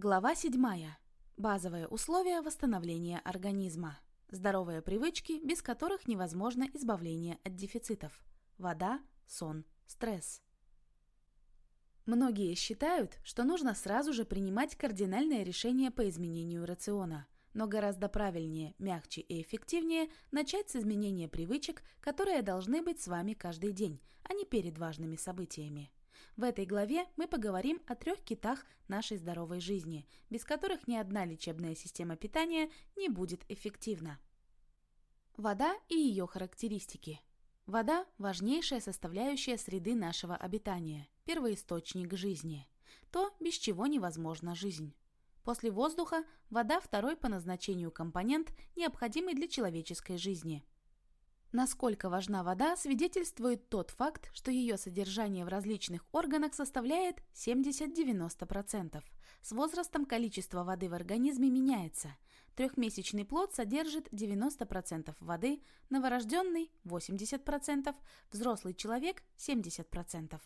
Глава 7. Базовые условия восстановления организма. Здоровые привычки, без которых невозможно избавление от дефицитов. Вода, сон, стресс. Многие считают, что нужно сразу же принимать кардинальное решение по изменению рациона. Но гораздо правильнее, мягче и эффективнее начать с изменения привычек, которые должны быть с вами каждый день, а не перед важными событиями. В этой главе мы поговорим о трех китах нашей здоровой жизни, без которых ни одна лечебная система питания не будет эффективна. Вода и ее характеристики. Вода – важнейшая составляющая среды нашего обитания, первоисточник жизни. То, без чего невозможна жизнь. После воздуха вода – второй по назначению компонент, необходимый для человеческой жизни – Насколько важна вода, свидетельствует тот факт, что ее содержание в различных органах составляет 70-90%. С возрастом количество воды в организме меняется. Трехмесячный плод содержит 90% воды, новорожденный – 80%, взрослый человек – 70%.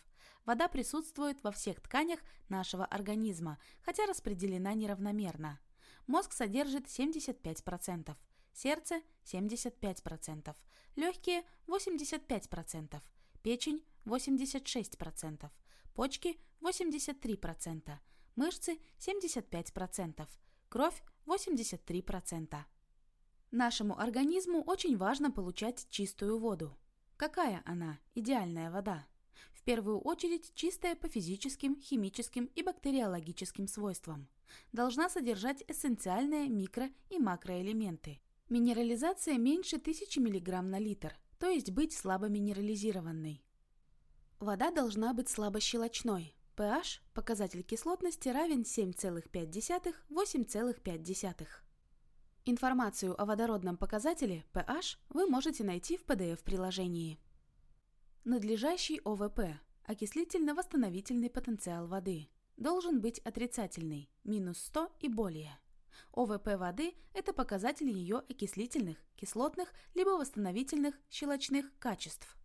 Вода присутствует во всех тканях нашего организма, хотя распределена неравномерно. Мозг содержит 75%, сердце 75%, легкие 85%, печень 86%, почки 83%, мышцы 75%, кровь 83%. Нашему организму очень важно получать чистую воду. Какая она, идеальная вода? В первую очередь чистая по физическим, химическим и бактериологическим свойствам. Должна содержать эссенциальные микро- и макроэлементы, Минерализация меньше 1000 мг на литр, то есть быть слабо минерализированной. Вода должна быть слабощелочной. pH, показатель кислотности, равен 7,5-8,5. Информацию о водородном показателе pH вы можете найти в PDF-приложении. Надлежащий ОВП – окислительно-восстановительный потенциал воды – должен быть отрицательный, минус 100 и более. ОВП воды – это показатель ее окислительных, кислотных, либо восстановительных, щелочных качеств.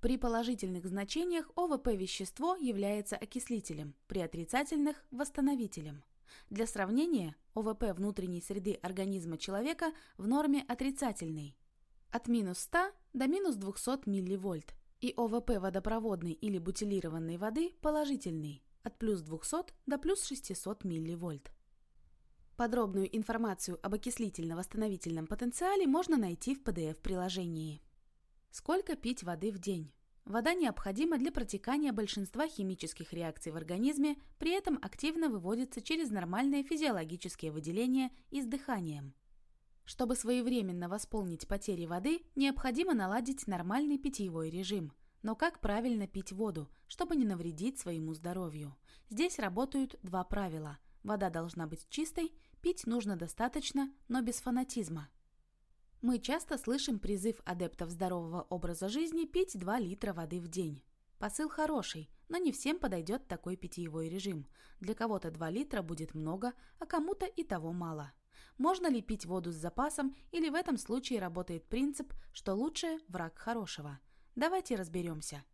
При положительных значениях ОВП вещество является окислителем, при отрицательных – восстановителем. Для сравнения, ОВП внутренней среды организма человека в норме отрицательный – от минус 100 до минус 200 милливольт, и ОВП водопроводной или бутилированной воды положительный – от плюс 200 до плюс 600 милливольт. Подробную информацию об окислительно-восстановительном потенциале можно найти в PDF-приложении. Сколько пить воды в день? Вода необходима для протекания большинства химических реакций в организме, при этом активно выводится через нормальные физиологические выделения и с дыханием. Чтобы своевременно восполнить потери воды, необходимо наладить нормальный питьевой режим. Но как правильно пить воду, чтобы не навредить своему здоровью? Здесь работают два правила – Вода должна быть чистой, пить нужно достаточно, но без фанатизма. Мы часто слышим призыв адептов здорового образа жизни пить 2 литра воды в день. Посыл хороший, но не всем подойдет такой питьевой режим. Для кого-то 2 литра будет много, а кому-то и того мало. Можно ли пить воду с запасом, или в этом случае работает принцип, что лучшее – враг хорошего? Давайте разберемся.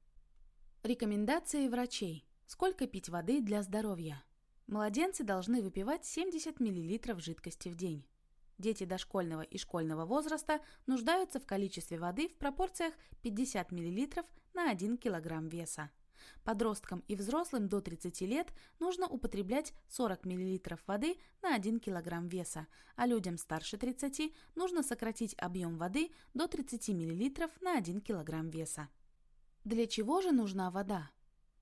Рекомендации врачей. Сколько пить воды для здоровья? Младенцы должны выпивать 70 мл жидкости в день. Дети дошкольного и школьного возраста нуждаются в количестве воды в пропорциях 50 мл на 1 кг веса. Подросткам и взрослым до 30 лет нужно употреблять 40 мл воды на 1 кг веса, а людям старше 30 нужно сократить объем воды до 30 мл на 1 кг веса. Для чего же нужна вода?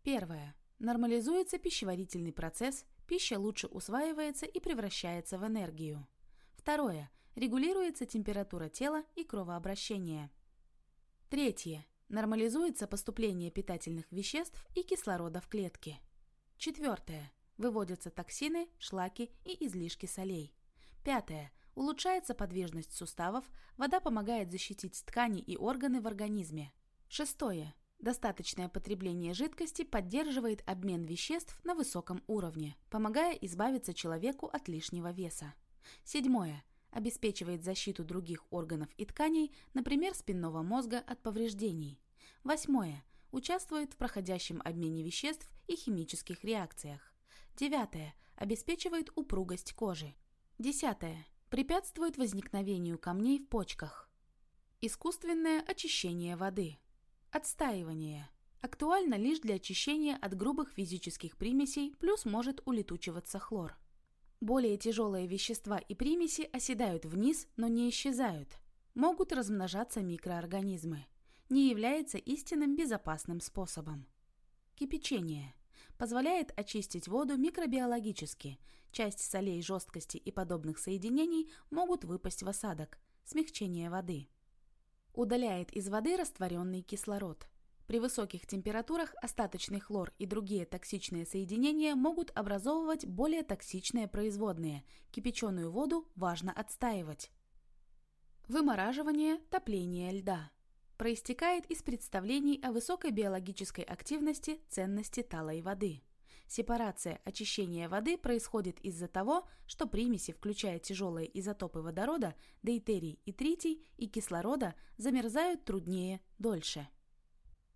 Первое. Нормализуется пищеварительный процесс, пища лучше усваивается и превращается в энергию. Второе. Регулируется температура тела и кровообращение. Третье. Нормализуется поступление питательных веществ и кислорода в клетки. Четвертое. Выводятся токсины, шлаки и излишки солей. Пятое. Улучшается подвижность суставов, вода помогает защитить ткани и органы в организме. Шестое. Достаточное потребление жидкости поддерживает обмен веществ на высоком уровне, помогая избавиться человеку от лишнего веса. Седьмое. Обеспечивает защиту других органов и тканей, например, спинного мозга от повреждений. Восьмое. Участвует в проходящем обмене веществ и химических реакциях. Девятое. обеспечивает упругость кожи. Десятое. Препятствует возникновению камней в почках. Искусственное очищение воды. Отстаивание. Актуально лишь для очищения от грубых физических примесей, плюс может улетучиваться хлор. Более тяжелые вещества и примеси оседают вниз, но не исчезают. Могут размножаться микроорганизмы. Не является истинным безопасным способом. Кипячение. Позволяет очистить воду микробиологически. Часть солей, жесткости и подобных соединений могут выпасть в осадок. Смягчение воды. Удаляет из воды растворенный кислород. При высоких температурах остаточный хлор и другие токсичные соединения могут образовывать более токсичные производные. Кипяченую воду важно отстаивать. Вымораживание, топление льда. Проистекает из представлений о высокой биологической активности ценности талой воды. Сепарация, очищение воды происходит из-за того, что примеси, включая тяжелые изотопы водорода, дейтерий и тритий и кислорода, замерзают труднее, дольше.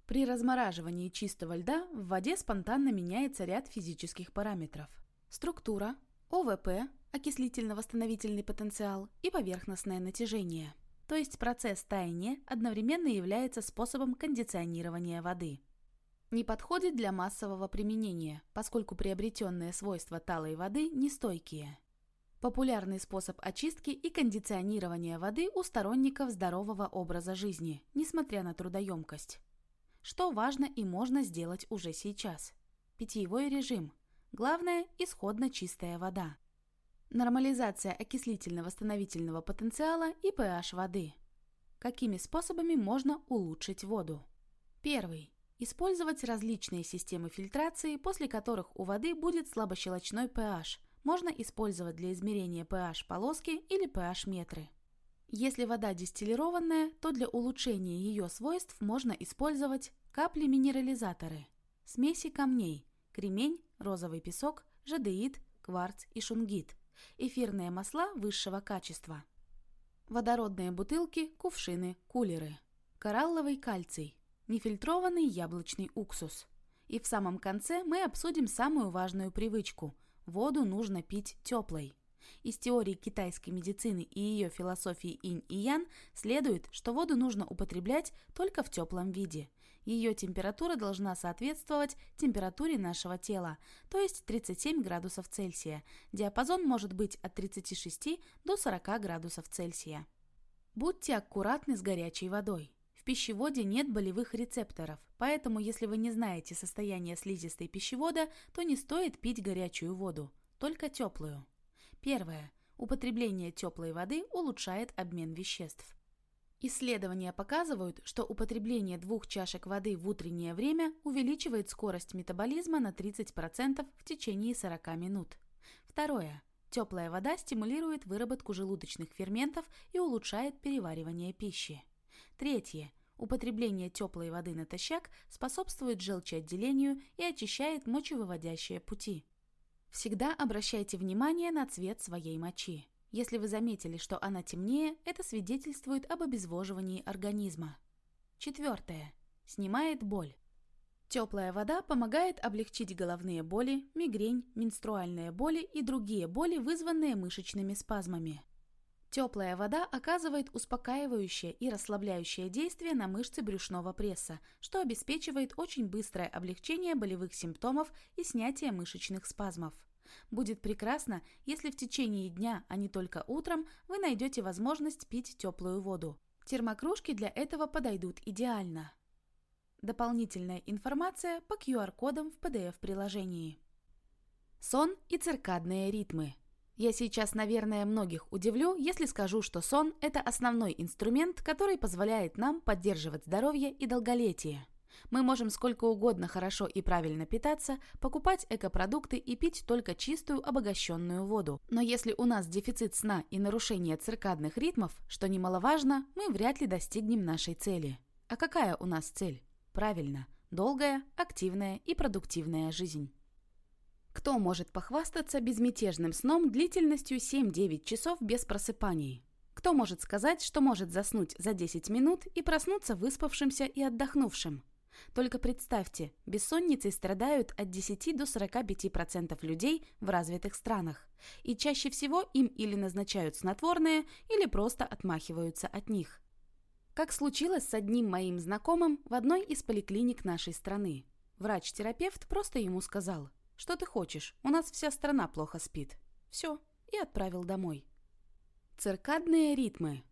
При размораживании чистого льда в воде спонтанно меняется ряд физических параметров. Структура, ОВП, окислительно-восстановительный потенциал и поверхностное натяжение. То есть процесс таяния одновременно является способом кондиционирования воды. Не подходит для массового применения, поскольку приобретенные свойства талой воды нестойкие. Популярный способ очистки и кондиционирования воды у сторонников здорового образа жизни, несмотря на трудоемкость что важно и можно сделать уже сейчас. Питьевой режим. Главное – исходно чистая вода. Нормализация окислительно-восстановительного потенциала и pH воды. Какими способами можно улучшить воду? Первый. Использовать различные системы фильтрации, после которых у воды будет слабощелочной pH. Можно использовать для измерения pH полоски или pH метры. Если вода дистиллированная, то для улучшения ее свойств можно использовать капли-минерализаторы, смеси камней, кремень, розовый песок, жадеид, кварц и шунгит, эфирные масла высшего качества, водородные бутылки, кувшины, кулеры, коралловый кальций, нефильтрованный яблочный уксус. И в самом конце мы обсудим самую важную привычку – воду нужно пить теплой. Из теории китайской медицины и ее философии инь и ян следует, что воду нужно употреблять только в теплом виде. Ее температура должна соответствовать температуре нашего тела, то есть 37 градусов Цельсия. Диапазон может быть от 36 до 40 градусов Цельсия. Будьте аккуратны с горячей водой. В пищеводе нет болевых рецепторов, поэтому если вы не знаете состояние слизистой пищевода, то не стоит пить горячую воду, только теплую. Первое. Употребление теплой воды улучшает обмен веществ. Исследования показывают, что употребление двух чашек воды в утреннее время увеличивает скорость метаболизма на 30% в течение 40 минут. Второе. Теплая вода стимулирует выработку желудочных ферментов и улучшает переваривание пищи. Третье. Употребление теплой воды натощак способствует желчеотделению и очищает мочевыводящие пути. Всегда обращайте внимание на цвет своей мочи. Если вы заметили, что она темнее, это свидетельствует об обезвоживании организма. Четвертое. Снимает боль. Теплая вода помогает облегчить головные боли, мигрень, менструальные боли и другие боли, вызванные мышечными спазмами. Теплая вода оказывает успокаивающее и расслабляющее действие на мышцы брюшного пресса, что обеспечивает очень быстрое облегчение болевых симптомов и снятие мышечных спазмов. Будет прекрасно, если в течение дня, а не только утром, вы найдете возможность пить теплую воду. Термокружки для этого подойдут идеально. Дополнительная информация по QR-кодам в PDF-приложении. Сон и циркадные ритмы. Я сейчас, наверное, многих удивлю, если скажу, что сон – это основной инструмент, который позволяет нам поддерживать здоровье и долголетие. Мы можем сколько угодно хорошо и правильно питаться, покупать экопродукты и пить только чистую обогащенную воду. Но если у нас дефицит сна и нарушение циркадных ритмов, что немаловажно, мы вряд ли достигнем нашей цели. А какая у нас цель? Правильно, долгая, активная и продуктивная жизнь. Кто может похвастаться безмятежным сном длительностью 7-9 часов без просыпаний? Кто может сказать, что может заснуть за 10 минут и проснуться выспавшимся и отдохнувшим? Только представьте, бессонницей страдают от 10 до 45% людей в развитых странах. И чаще всего им или назначают снотворные, или просто отмахиваются от них. Как случилось с одним моим знакомым в одной из поликлиник нашей страны. Врач-терапевт просто ему сказал, что ты хочешь, у нас вся страна плохо спит. Все, и отправил домой. Циркадные ритмы.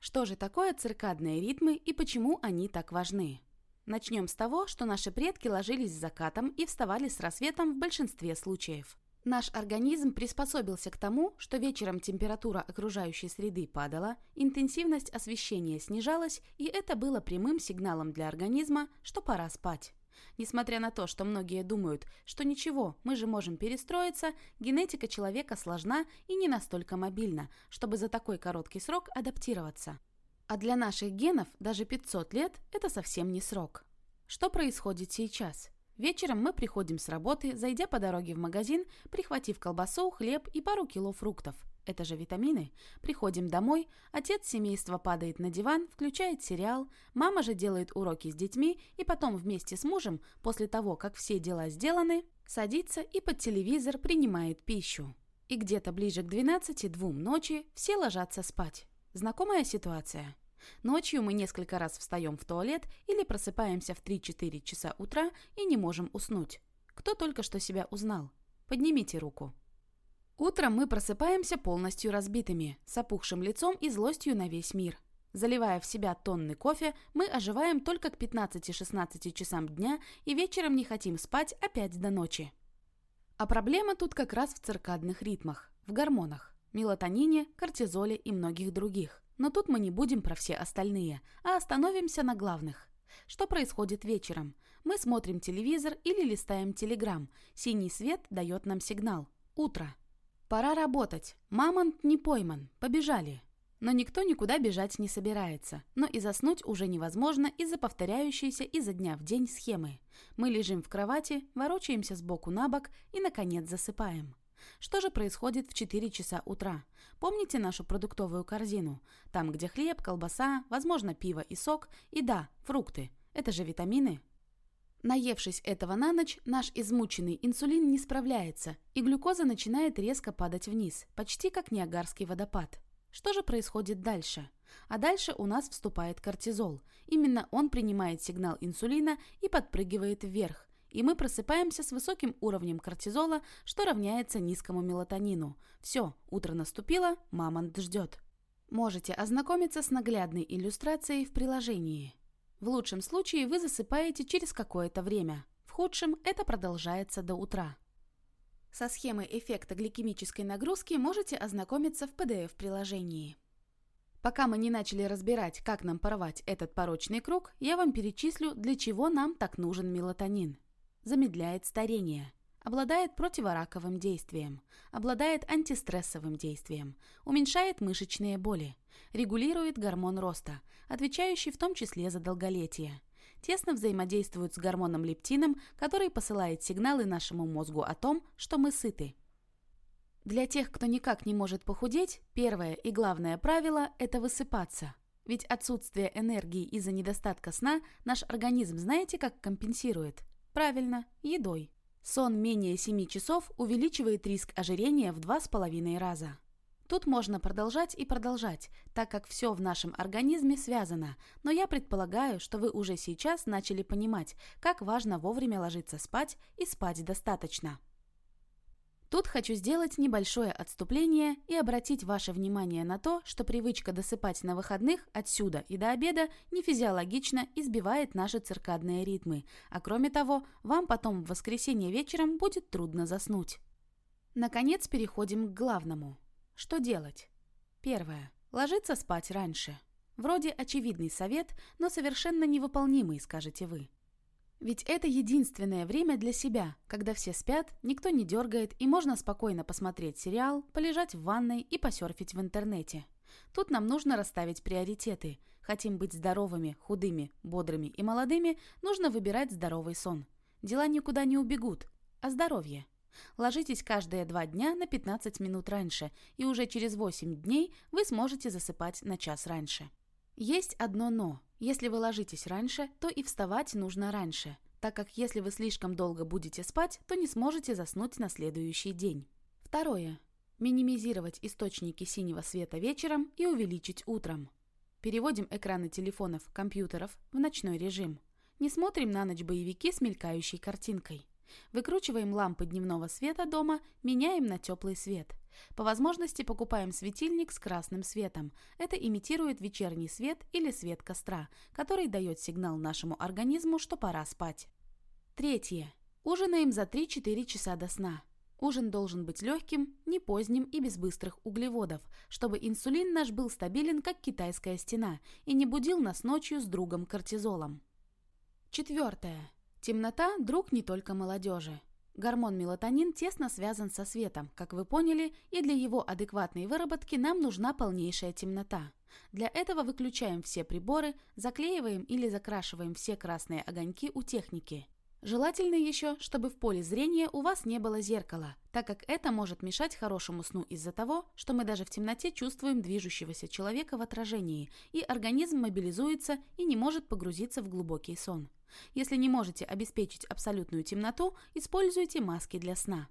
Что же такое циркадные ритмы и почему они так важны? Начнем с того, что наши предки ложились с закатом и вставали с рассветом в большинстве случаев. Наш организм приспособился к тому, что вечером температура окружающей среды падала, интенсивность освещения снижалась, и это было прямым сигналом для организма, что пора спать. Несмотря на то, что многие думают, что ничего, мы же можем перестроиться, генетика человека сложна и не настолько мобильна, чтобы за такой короткий срок адаптироваться. А для наших генов даже 500 лет – это совсем не срок. Что происходит сейчас? Вечером мы приходим с работы, зайдя по дороге в магазин, прихватив колбасу, хлеб и пару кило фруктов. Это же витамины. Приходим домой, отец семейства падает на диван, включает сериал, мама же делает уроки с детьми и потом вместе с мужем, после того, как все дела сделаны, садится и под телевизор принимает пищу. И где-то ближе к 12-2 ночи все ложатся спать. Знакомая ситуация? Ночью мы несколько раз встаем в туалет или просыпаемся в 3-4 часа утра и не можем уснуть. Кто только что себя узнал? Поднимите руку. Утром мы просыпаемся полностью разбитыми, с опухшим лицом и злостью на весь мир. Заливая в себя тонны кофе, мы оживаем только к 15-16 часам дня и вечером не хотим спать опять до ночи. А проблема тут как раз в циркадных ритмах, в гормонах мелатонине, кортизоле и многих других. Но тут мы не будем про все остальные, а остановимся на главных. Что происходит вечером? Мы смотрим телевизор или листаем телеграм. Синий свет дает нам сигнал. Утро. Пора работать. Мамонт не пойман. Побежали. Но никто никуда бежать не собирается. Но и заснуть уже невозможно из-за повторяющейся изо дня в день схемы. Мы лежим в кровати, ворочаемся с боку на бок и, наконец, засыпаем. Что же происходит в 4 часа утра? Помните нашу продуктовую корзину? Там, где хлеб, колбаса, возможно, пиво и сок, и да, фрукты. Это же витамины. Наевшись этого на ночь, наш измученный инсулин не справляется, и глюкоза начинает резко падать вниз, почти как Ниагарский водопад. Что же происходит дальше? А дальше у нас вступает кортизол. Именно он принимает сигнал инсулина и подпрыгивает вверх, и мы просыпаемся с высоким уровнем кортизола, что равняется низкому мелатонину. Все, утро наступило, мамонт ждет. Можете ознакомиться с наглядной иллюстрацией в приложении. В лучшем случае вы засыпаете через какое-то время. В худшем это продолжается до утра. Со схемой эффекта гликемической нагрузки можете ознакомиться в PDF-приложении. Пока мы не начали разбирать, как нам порвать этот порочный круг, я вам перечислю, для чего нам так нужен мелатонин замедляет старение, обладает противораковым действием, обладает антистрессовым действием, уменьшает мышечные боли, регулирует гормон роста, отвечающий в том числе за долголетие. Тесно взаимодействует с гормоном лептином, который посылает сигналы нашему мозгу о том, что мы сыты. Для тех, кто никак не может похудеть, первое и главное правило – это высыпаться. Ведь отсутствие энергии из-за недостатка сна наш организм знаете, как компенсирует? Правильно, едой. Сон менее 7 часов увеличивает риск ожирения в 2,5 раза. Тут можно продолжать и продолжать, так как все в нашем организме связано, но я предполагаю, что вы уже сейчас начали понимать, как важно вовремя ложиться спать и спать достаточно. Тут хочу сделать небольшое отступление и обратить ваше внимание на то, что привычка досыпать на выходных отсюда и до обеда нефизиологично избивает наши циркадные ритмы, а кроме того, вам потом в воскресенье вечером будет трудно заснуть. Наконец переходим к главному. Что делать? Первое. Ложиться спать раньше. Вроде очевидный совет, но совершенно невыполнимый, скажете вы. Ведь это единственное время для себя, когда все спят, никто не дергает и можно спокойно посмотреть сериал, полежать в ванной и посерфить в интернете. Тут нам нужно расставить приоритеты. Хотим быть здоровыми, худыми, бодрыми и молодыми, нужно выбирать здоровый сон. Дела никуда не убегут. А здоровье? Ложитесь каждые два дня на 15 минут раньше, и уже через 8 дней вы сможете засыпать на час раньше. Есть одно «но». Если вы ложитесь раньше, то и вставать нужно раньше, так как если вы слишком долго будете спать, то не сможете заснуть на следующий день. Второе. Минимизировать источники синего света вечером и увеличить утром. Переводим экраны телефонов, компьютеров в ночной режим. Не смотрим на ночь боевики с мелькающей картинкой. Выкручиваем лампы дневного света дома, меняем на теплый свет. По возможности покупаем светильник с красным светом. Это имитирует вечерний свет или свет костра, который дает сигнал нашему организму, что пора спать. Третье. Ужинаем за 3-4 часа до сна. Ужин должен быть легким, не поздним и без быстрых углеводов, чтобы инсулин наш был стабилен, как китайская стена, и не будил нас ночью с другом кортизолом. Четвертое. Темнота – друг не только молодежи. Гормон мелатонин тесно связан со светом, как вы поняли, и для его адекватной выработки нам нужна полнейшая темнота. Для этого выключаем все приборы, заклеиваем или закрашиваем все красные огоньки у техники. Желательно еще, чтобы в поле зрения у вас не было зеркала, так как это может мешать хорошему сну из-за того, что мы даже в темноте чувствуем движущегося человека в отражении, и организм мобилизуется и не может погрузиться в глубокий сон. Если не можете обеспечить абсолютную темноту, используйте маски для сна.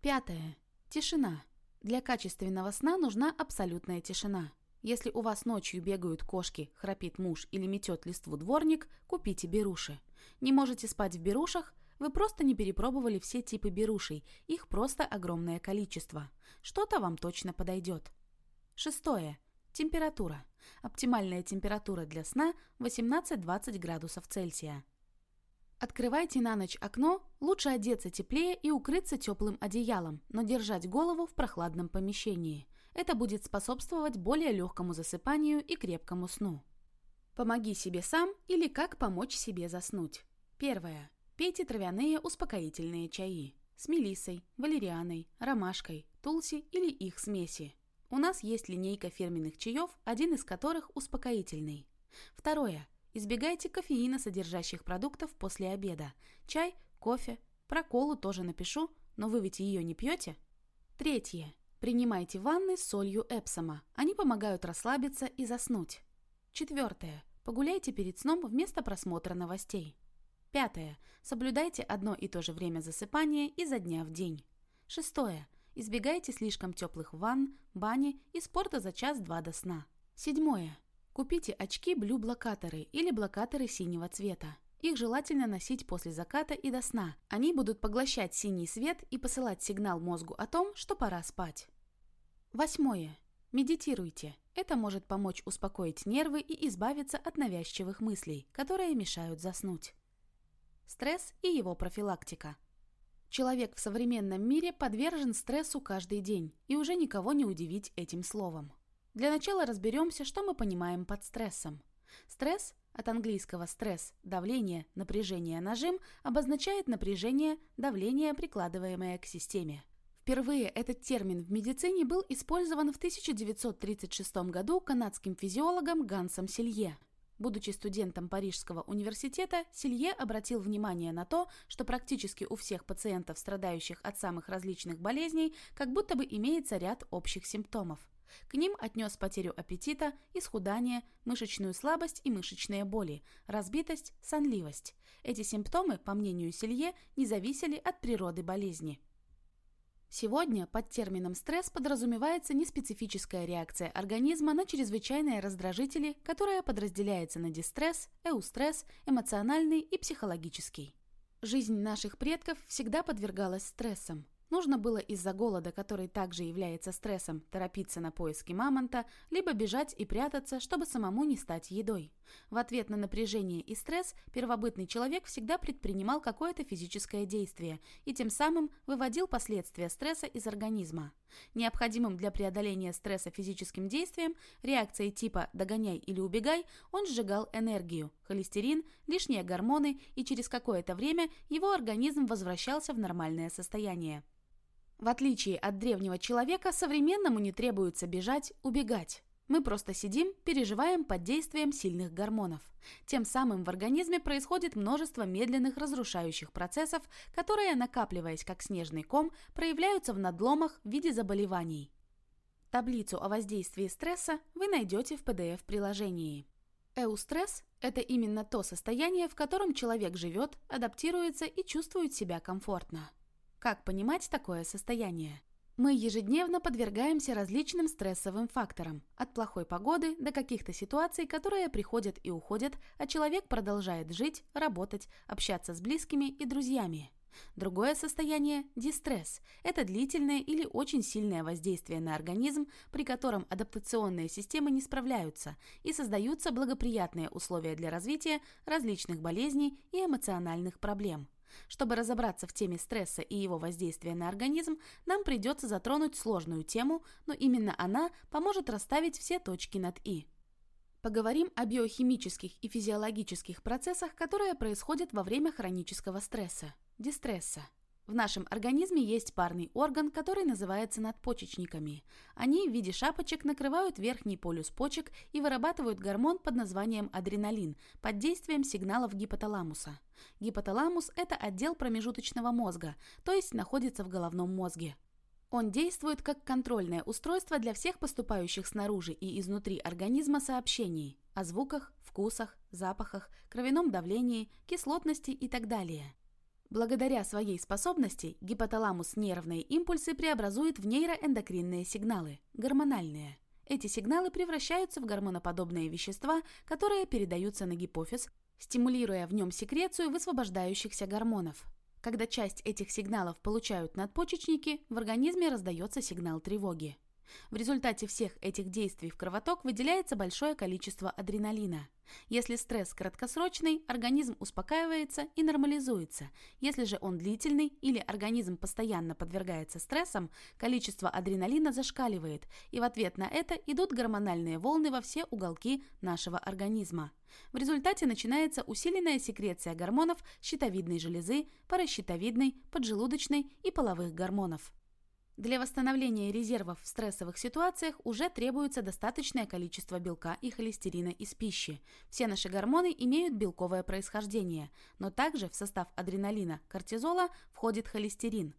Пятое. Тишина. Для качественного сна нужна абсолютная тишина. Если у вас ночью бегают кошки, храпит муж или метет листву дворник, купите беруши. Не можете спать в берушах? Вы просто не перепробовали все типы берушей, их просто огромное количество. Что-то вам точно подойдет. Шестое. Температура. Оптимальная температура для сна 18-20 градусов Цельсия. Открывайте на ночь окно, лучше одеться теплее и укрыться теплым одеялом, но держать голову в прохладном помещении. Это будет способствовать более легкому засыпанию и крепкому сну. Помоги себе сам или как помочь себе заснуть. Первое. Пейте травяные успокоительные чаи с мелиссой, валерианой, ромашкой, тулси или их смеси. У нас есть линейка фирменных чаев, один из которых успокоительный. Второе. Избегайте кофеина содержащих продуктов после обеда. Чай, кофе. Про колу тоже напишу, но вы ведь ее не пьете? Третье. Принимайте ванны с солью Эпсома. Они помогают расслабиться и заснуть. Четвертое. Погуляйте перед сном вместо просмотра новостей. Пятое. Соблюдайте одно и то же время засыпания изо дня в день. Шестое. Избегайте слишком теплых ванн, бани и спорта за час-два до сна. Седьмое. Купите очки-блю-блокаторы или блокаторы синего цвета. Их желательно носить после заката и до сна. Они будут поглощать синий свет и посылать сигнал мозгу о том, что пора спать. Восьмое. Медитируйте. Это может помочь успокоить нервы и избавиться от навязчивых мыслей, которые мешают заснуть. Стресс и его профилактика. Человек в современном мире подвержен стрессу каждый день, и уже никого не удивить этим словом. Для начала разберемся, что мы понимаем под стрессом. Стресс, от английского стресс, давление, напряжение, нажим, обозначает напряжение, давление, прикладываемое к системе. Впервые этот термин в медицине был использован в 1936 году канадским физиологом Гансом Силье. Будучи студентом Парижского университета, Силье обратил внимание на то, что практически у всех пациентов, страдающих от самых различных болезней, как будто бы имеется ряд общих симптомов. К ним отнес потерю аппетита, исхудание, мышечную слабость и мышечные боли, разбитость, сонливость. Эти симптомы, по мнению Силье, не зависели от природы болезни. Сегодня под термином стресс подразумевается неспецифическая реакция организма на чрезвычайные раздражители, которая подразделяется на дистресс, эустресс, эмоциональный и психологический. Жизнь наших предков всегда подвергалась стрессам. Нужно было из-за голода, который также является стрессом, торопиться на поиски мамонта, либо бежать и прятаться, чтобы самому не стать едой. В ответ на напряжение и стресс первобытный человек всегда предпринимал какое-то физическое действие и тем самым выводил последствия стресса из организма. Необходимым для преодоления стресса физическим действием, реакцией типа «догоняй» или «убегай», он сжигал энергию, холестерин, лишние гормоны, и через какое-то время его организм возвращался в нормальное состояние. В отличие от древнего человека, современному не требуется бежать, убегать. Мы просто сидим, переживаем под действием сильных гормонов. Тем самым в организме происходит множество медленных разрушающих процессов, которые, накапливаясь как снежный ком, проявляются в надломах в виде заболеваний. Таблицу о воздействии стресса вы найдете в PDF-приложении. Эустресс – это именно то состояние, в котором человек живет, адаптируется и чувствует себя комфортно. Как понимать такое состояние? Мы ежедневно подвергаемся различным стрессовым факторам, от плохой погоды до каких-то ситуаций, которые приходят и уходят, а человек продолжает жить, работать, общаться с близкими и друзьями. Другое состояние – дистресс. Это длительное или очень сильное воздействие на организм, при котором адаптационные системы не справляются и создаются благоприятные условия для развития различных болезней и эмоциональных проблем. Чтобы разобраться в теме стресса и его воздействия на организм, нам придется затронуть сложную тему, но именно она поможет расставить все точки над «и». Поговорим о биохимических и физиологических процессах, которые происходят во время хронического стресса – дистресса. В нашем организме есть парный орган, который называется надпочечниками. Они в виде шапочек накрывают верхний полюс почек и вырабатывают гормон под названием адреналин под действием сигналов гипоталамуса. Гипоталамус – это отдел промежуточного мозга, то есть находится в головном мозге. Он действует как контрольное устройство для всех поступающих снаружи и изнутри организма сообщений о звуках, вкусах, запахах, кровяном давлении, кислотности и так далее. Благодаря своей способности гипоталамус нервные импульсы преобразует в нейроэндокринные сигналы, гормональные. Эти сигналы превращаются в гормоноподобные вещества, которые передаются на гипофиз, стимулируя в нем секрецию высвобождающихся гормонов. Когда часть этих сигналов получают надпочечники, в организме раздается сигнал тревоги. В результате всех этих действий в кровоток выделяется большое количество адреналина. Если стресс краткосрочный, организм успокаивается и нормализуется. Если же он длительный или организм постоянно подвергается стрессам, количество адреналина зашкаливает, и в ответ на это идут гормональные волны во все уголки нашего организма. В результате начинается усиленная секреция гормонов щитовидной железы, паращитовидной, поджелудочной и половых гормонов. Для восстановления резервов в стрессовых ситуациях уже требуется достаточное количество белка и холестерина из пищи. Все наши гормоны имеют белковое происхождение, но также в состав адреналина, кортизола входит холестерин.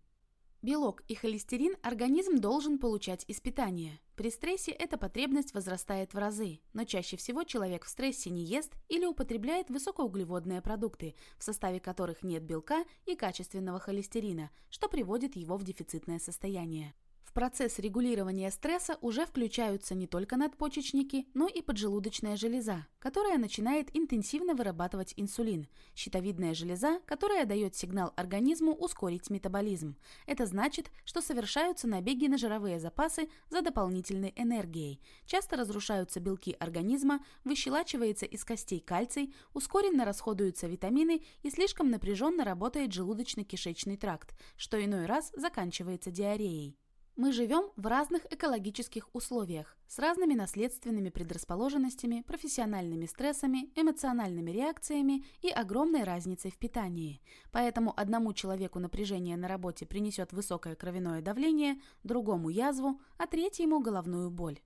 Белок и холестерин организм должен получать из питания. При стрессе эта потребность возрастает в разы, но чаще всего человек в стрессе не ест или употребляет высокоуглеводные продукты, в составе которых нет белка и качественного холестерина, что приводит его в дефицитное состояние. В процесс регулирования стресса уже включаются не только надпочечники, но и поджелудочная железа, которая начинает интенсивно вырабатывать инсулин, щитовидная железа, которая дает сигнал организму ускорить метаболизм. Это значит, что совершаются набеги на жировые запасы за дополнительной энергией. Часто разрушаются белки организма, выщелачивается из костей кальций, ускоренно расходуются витамины и слишком напряженно работает желудочно-кишечный тракт, что иной раз заканчивается диареей. Мы живем в разных экологических условиях, с разными наследственными предрасположенностями, профессиональными стрессами, эмоциональными реакциями и огромной разницей в питании. Поэтому одному человеку напряжение на работе принесет высокое кровяное давление, другому язву, а третьему головную боль.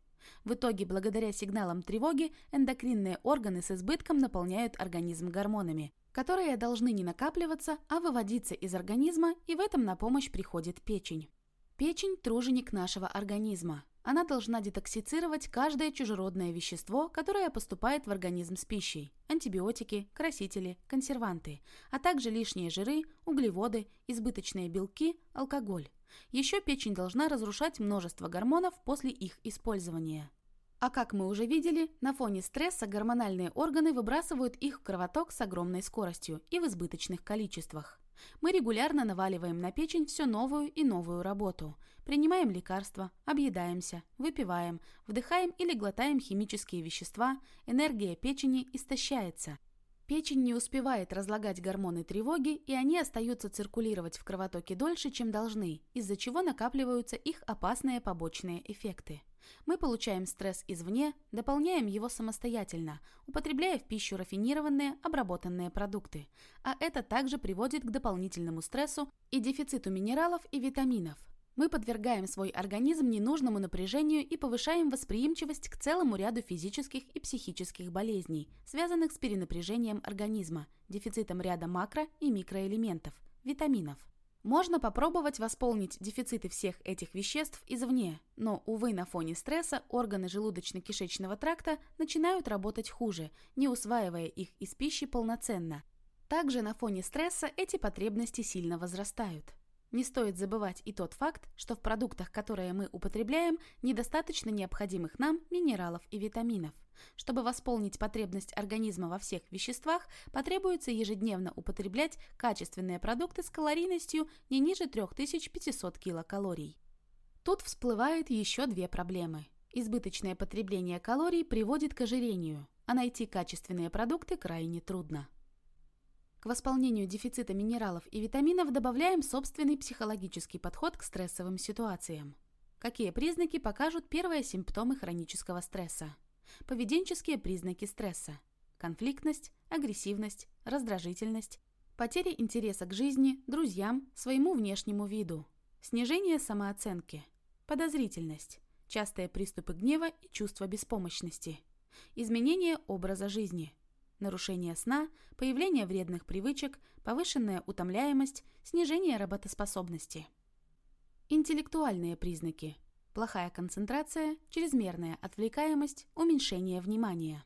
В итоге, благодаря сигналам тревоги, эндокринные органы с избытком наполняют организм гормонами, которые должны не накапливаться, а выводиться из организма, и в этом на помощь приходит печень. Печень – труженик нашего организма. Она должна детоксицировать каждое чужеродное вещество, которое поступает в организм с пищей – антибиотики, красители, консерванты, а также лишние жиры, углеводы, избыточные белки, алкоголь. Еще печень должна разрушать множество гормонов после их использования. А как мы уже видели, на фоне стресса гормональные органы выбрасывают их в кровоток с огромной скоростью и в избыточных количествах. Мы регулярно наваливаем на печень все новую и новую работу. Принимаем лекарства, объедаемся, выпиваем, вдыхаем или глотаем химические вещества, энергия печени истощается. Печень не успевает разлагать гормоны тревоги, и они остаются циркулировать в кровотоке дольше, чем должны, из-за чего накапливаются их опасные побочные эффекты. Мы получаем стресс извне, дополняем его самостоятельно, употребляя в пищу рафинированные, обработанные продукты. А это также приводит к дополнительному стрессу и дефициту минералов и витаминов. Мы подвергаем свой организм ненужному напряжению и повышаем восприимчивость к целому ряду физических и психических болезней, связанных с перенапряжением организма, дефицитом ряда макро- и микроэлементов, витаминов. Можно попробовать восполнить дефициты всех этих веществ извне, но, увы, на фоне стресса органы желудочно-кишечного тракта начинают работать хуже, не усваивая их из пищи полноценно. Также на фоне стресса эти потребности сильно возрастают. Не стоит забывать и тот факт, что в продуктах, которые мы употребляем, недостаточно необходимых нам минералов и витаминов. Чтобы восполнить потребность организма во всех веществах, потребуется ежедневно употреблять качественные продукты с калорийностью не ниже 3500 килокалорий. Тут всплывает еще две проблемы. Избыточное потребление калорий приводит к ожирению, а найти качественные продукты крайне трудно. К восполнению дефицита минералов и витаминов добавляем собственный психологический подход к стрессовым ситуациям. Какие признаки покажут первые симптомы хронического стресса? Поведенческие признаки стресса. Конфликтность, агрессивность, раздражительность, потеря интереса к жизни, друзьям, своему внешнему виду, снижение самооценки, подозрительность, частые приступы гнева и чувство беспомощности, изменение образа жизни – нарушение сна, появление вредных привычек, повышенная утомляемость, снижение работоспособности. Интеллектуальные признаки. Плохая концентрация, чрезмерная отвлекаемость, уменьшение внимания.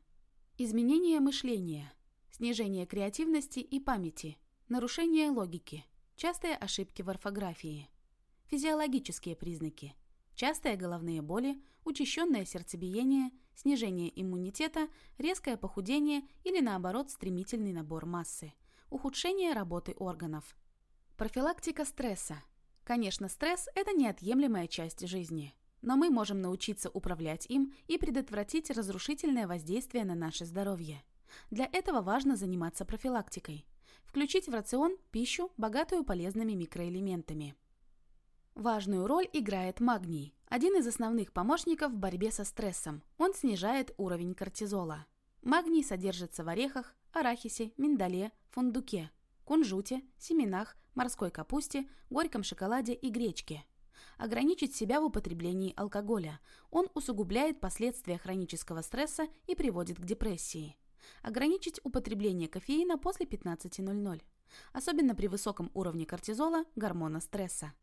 Изменение мышления, снижение креативности и памяти, нарушение логики, частые ошибки в орфографии. Физиологические признаки. Частые головные боли, учащенное сердцебиение, снижение иммунитета, резкое похудение или наоборот стремительный набор массы, ухудшение работы органов. Профилактика стресса. Конечно, стресс – это неотъемлемая часть жизни, но мы можем научиться управлять им и предотвратить разрушительное воздействие на наше здоровье. Для этого важно заниматься профилактикой. Включить в рацион пищу, богатую полезными микроэлементами. Важную роль играет магний, один из основных помощников в борьбе со стрессом. Он снижает уровень кортизола. Магний содержится в орехах, арахисе, миндале, фундуке, кунжуте, семенах, морской капусте, горьком шоколаде и гречке. Ограничить себя в употреблении алкоголя. Он усугубляет последствия хронического стресса и приводит к депрессии. Ограничить употребление кофеина после 15.00. Особенно при высоком уровне кортизола, гормона стресса.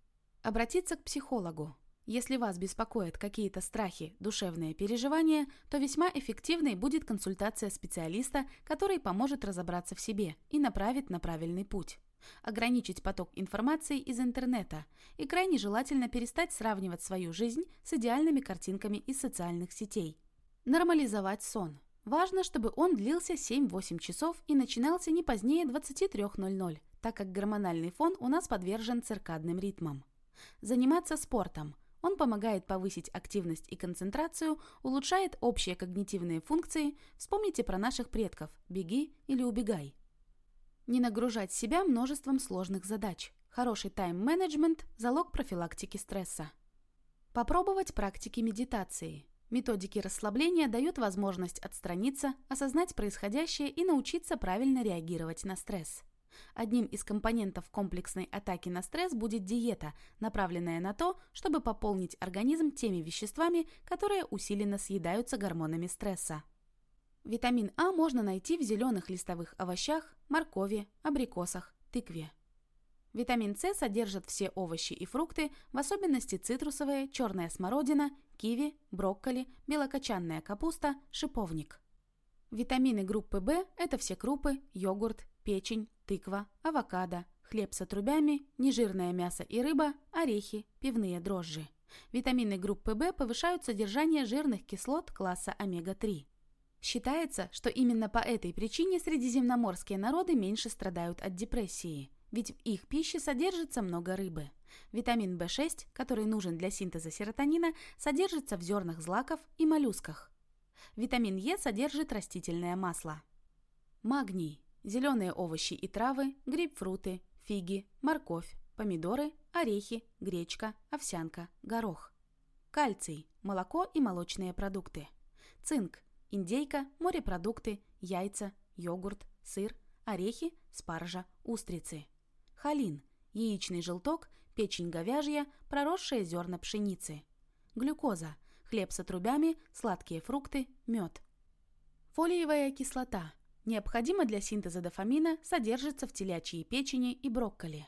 Обратиться к психологу. Если вас беспокоят какие-то страхи, душевные переживания, то весьма эффективной будет консультация специалиста, который поможет разобраться в себе и направит на правильный путь. Ограничить поток информации из интернета и крайне желательно перестать сравнивать свою жизнь с идеальными картинками из социальных сетей. Нормализовать сон. Важно, чтобы он длился 7-8 часов и начинался не позднее 23.00, так как гормональный фон у нас подвержен циркадным ритмам. Заниматься спортом – он помогает повысить активность и концентрацию, улучшает общие когнитивные функции. Вспомните про наших предков «беги» или «убегай». Не нагружать себя множеством сложных задач. Хороший тайм-менеджмент – залог профилактики стресса. Попробовать практики медитации. Методики расслабления дают возможность отстраниться, осознать происходящее и научиться правильно реагировать на стресс. Одним из компонентов комплексной атаки на стресс будет диета, направленная на то, чтобы пополнить организм теми веществами, которые усиленно съедаются гормонами стресса. Витамин А можно найти в зеленых листовых овощах, моркови, абрикосах, тыкве. Витамин С содержит все овощи и фрукты, в особенности цитрусовые, черная смородина, киви, брокколи, белокочанная капуста, шиповник. Витамины группы В – это все крупы, йогурт, печень, тыква, авокадо, хлеб с отрубями, нежирное мясо и рыба, орехи, пивные дрожжи. Витамины группы В повышают содержание жирных кислот класса омега-3. Считается, что именно по этой причине средиземноморские народы меньше страдают от депрессии, ведь в их пище содержится много рыбы. Витамин В6, который нужен для синтеза серотонина, содержится в зернах злаков и моллюсках. Витамин Е содержит растительное масло. Магний зеленые овощи и травы, грейпфруты, фиги, морковь, помидоры, орехи, гречка, овсянка, горох. Кальций, молоко и молочные продукты. Цинк, индейка, морепродукты, яйца, йогурт, сыр, орехи, спаржа, устрицы. Холин, яичный желток, печень говяжья, проросшие зерна пшеницы. Глюкоза, хлеб с отрубями, сладкие фрукты, мед. Фолиевая кислота – необходимо для синтеза дофамина, содержится в телячьей печени и брокколи.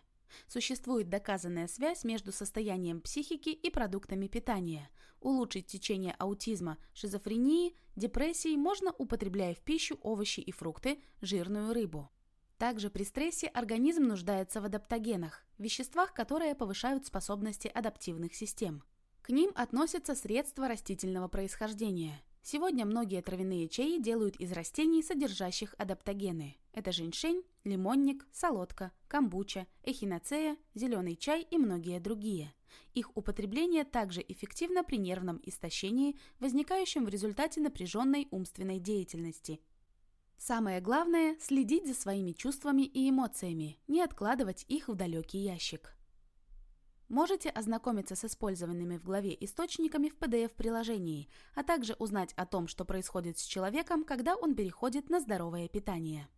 Существует доказанная связь между состоянием психики и продуктами питания. Улучшить течение аутизма, шизофрении, депрессии можно, употребляя в пищу овощи и фрукты, жирную рыбу. Также при стрессе организм нуждается в адаптогенах, веществах, которые повышают способности адаптивных систем. К ним относятся средства растительного происхождения. Сегодня многие травяные чаи делают из растений, содержащих адаптогены. Это женьшень, лимонник, солодка, камбуча, эхиноцея, зеленый чай и многие другие. Их употребление также эффективно при нервном истощении, возникающем в результате напряженной умственной деятельности. Самое главное – следить за своими чувствами и эмоциями, не откладывать их в далекий ящик. Можете ознакомиться с использованными в главе источниками в PDF-приложении, а также узнать о том, что происходит с человеком, когда он переходит на здоровое питание.